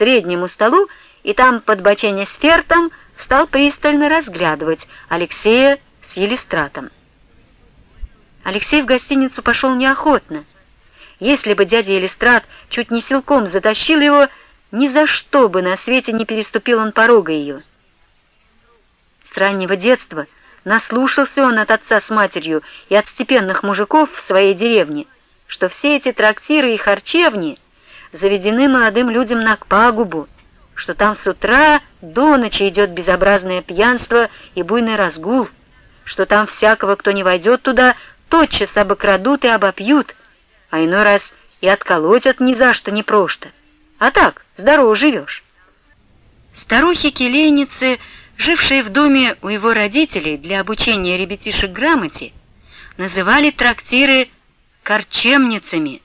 среднему столу и там, под бочене с фертом, стал пристально разглядывать Алексея с Елистратом. Алексей в гостиницу пошел неохотно. Если бы дядя Елистрат чуть не силком затащил его, ни за что бы на свете не переступил он порога ее. С раннего детства наслушался он от отца с матерью и от степенных мужиков в своей деревне, что все эти трактиры и харчевни заведены молодым людям на пагубу, что там с утра до ночи идет безобразное пьянство и буйный разгул, что там всякого, кто не войдет туда, тотчас обокрадут и обопьют, а иной раз и отколотят ни за что, ни просто. А так, здорово живешь. Старухи-келейницы, жившие в доме у его родителей для обучения ребятишек грамоте, называли трактиры корчемницами.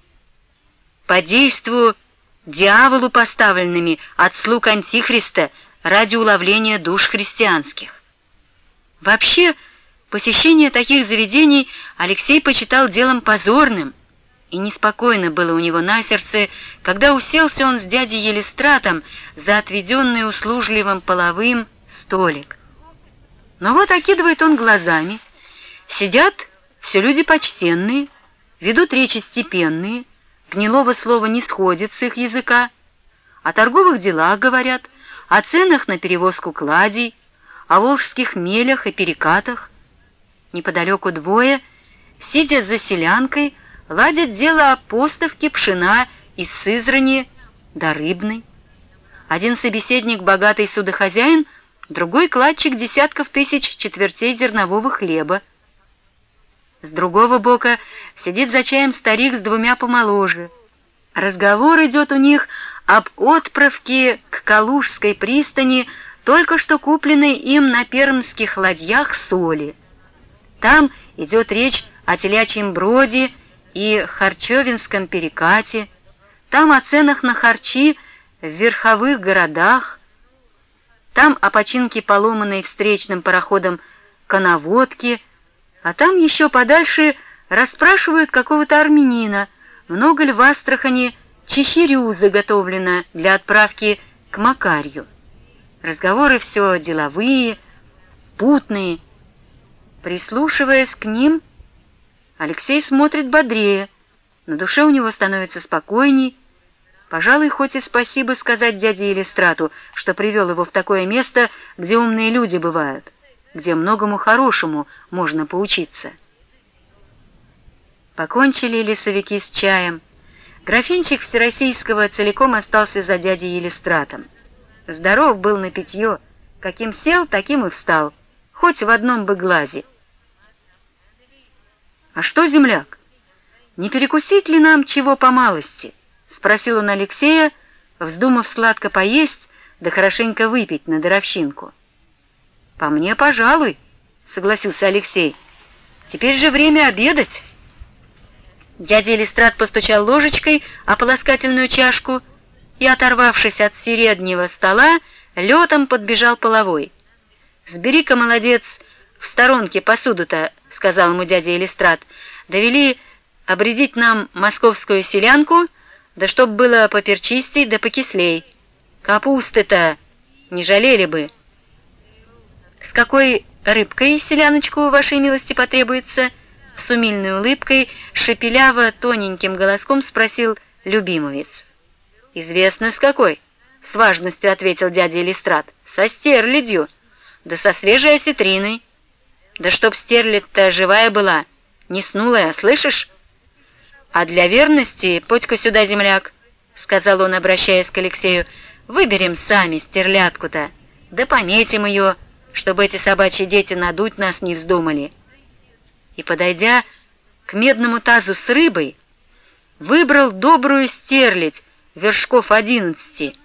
По действу дьяволу поставленными от слуг Антихриста ради уловления душ христианских. Вообще, посещение таких заведений Алексей почитал делом позорным, и неспокойно было у него на сердце, когда уселся он с дядей Елистратом за отведенный услужливым половым столик. Но вот окидывает он глазами. Сидят все люди почтенные, ведут речи степенные, гнилого слова не сходит с их языка, о торговых делах говорят, о ценах на перевозку кладей, о волжских мелях и перекатах. Неподалеку двое, сидя за селянкой, ладят дело о поставке пшена из Сызрани до Рыбной. Один собеседник — богатый судохозяин, другой — кладчик десятков тысяч четвертей зернового хлеба. С другого бока сидит за чаем старик с двумя помоложе. Разговор идет у них об отправке к Калужской пристани только что купленной им на пермских ладьях соли. Там идет речь о телячьем броде и харчевинском перекате, там о ценах на харчи в верховых городах, там о починке поломанной встречным пароходом коноводки, а там еще подальше расспрашивают какого-то армянина, много ли в Астрахани чехирю заготовлено для отправки к Макарью. Разговоры все деловые, путные. Прислушиваясь к ним, Алексей смотрит бодрее, на душе у него становится спокойней. Пожалуй, хоть и спасибо сказать дяде Елистрату, что привел его в такое место, где умные люди бывают, где многому хорошему можно поучиться. Покончили лесовики с чаем. Графинчик Всероссийского целиком остался за дядей Елистратом. Здоров был на питье, каким сел, таким и встал, хоть в одном бы глазе. «А что, земляк, не перекусить ли нам чего по малости?» — спросил он Алексея, вздумав сладко поесть, да хорошенько выпить на даровщинку. «По мне, пожалуй», — согласился Алексей. «Теперь же время обедать». Дядя Элистрат постучал ложечкой о полоскательную чашку и, оторвавшись от середнего стола, летом подбежал половой. «Сбери-ка, молодец, в сторонке посуду-то», — сказал ему дядя Элистрат. «Довели обредить нам московскую селянку, да чтоб было поперчистей да покислей. Капусты-то не жалели бы». «С какой рыбкой селяночку вашей милости потребуется?» С умильной улыбкой, шепеляво тоненьким голоском спросил любимовец. «Известно, с какой?» — с важностью ответил дядя Элистрат. «Со стерлядью, да со свежей осетриной». Да чтоб стерлядь-то живая была, не снулая, слышишь? А для верности, подь-ка сюда, земляк, — сказал он, обращаясь к Алексею, — выберем сами стерлядку-то, да пометим ее, чтобы эти собачьи дети надуть нас не вздумали. И, подойдя к медному тазу с рыбой, выбрал добрую стерлядь вершков одиннадцати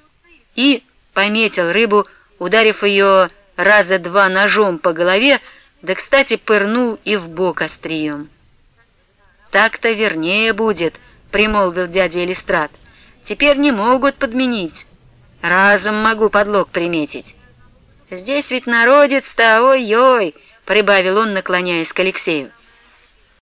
и пометил рыбу, ударив ее раза два ножом по голове, да, кстати, пырнул и в бок острием. «Так-то вернее будет», — примолвил дядя Элистрат. «Теперь не могут подменить. Разом могу подлог приметить». «Здесь ведь народец-то, ой-ой», — прибавил он, наклоняясь к Алексею.